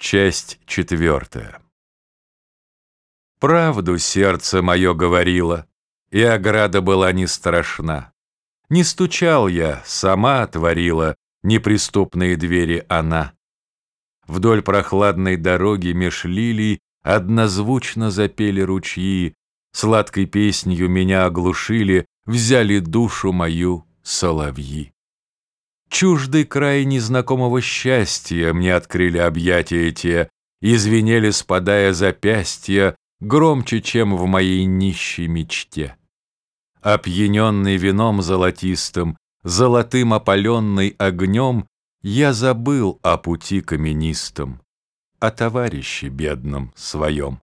Часть четвертая. Правду сердце мое говорило, и ограда была не страшна. Не стучал я, сама отворила неприступные двери она. Вдоль прохладной дороги меж лилий однозвучно запели ручьи, сладкой песнью меня оглушили, взяли душу мою соловьи. Чуждый край незнакомого счастья Мне открыли объятия те, Извинели, спадая запястья, Громче, чем в моей нищей мечте. Опьяненный вином золотистым, Золотым опаленный огнем, Я забыл о пути каменистом, О товарище бедном своем.